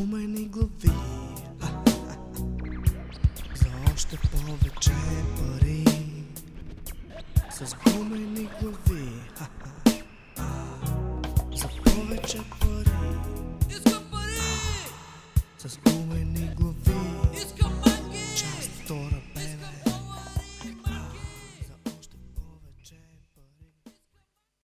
спомени глави. За още повече пари. С гумени глави. За повече пари. Иска пари! С гумени глави.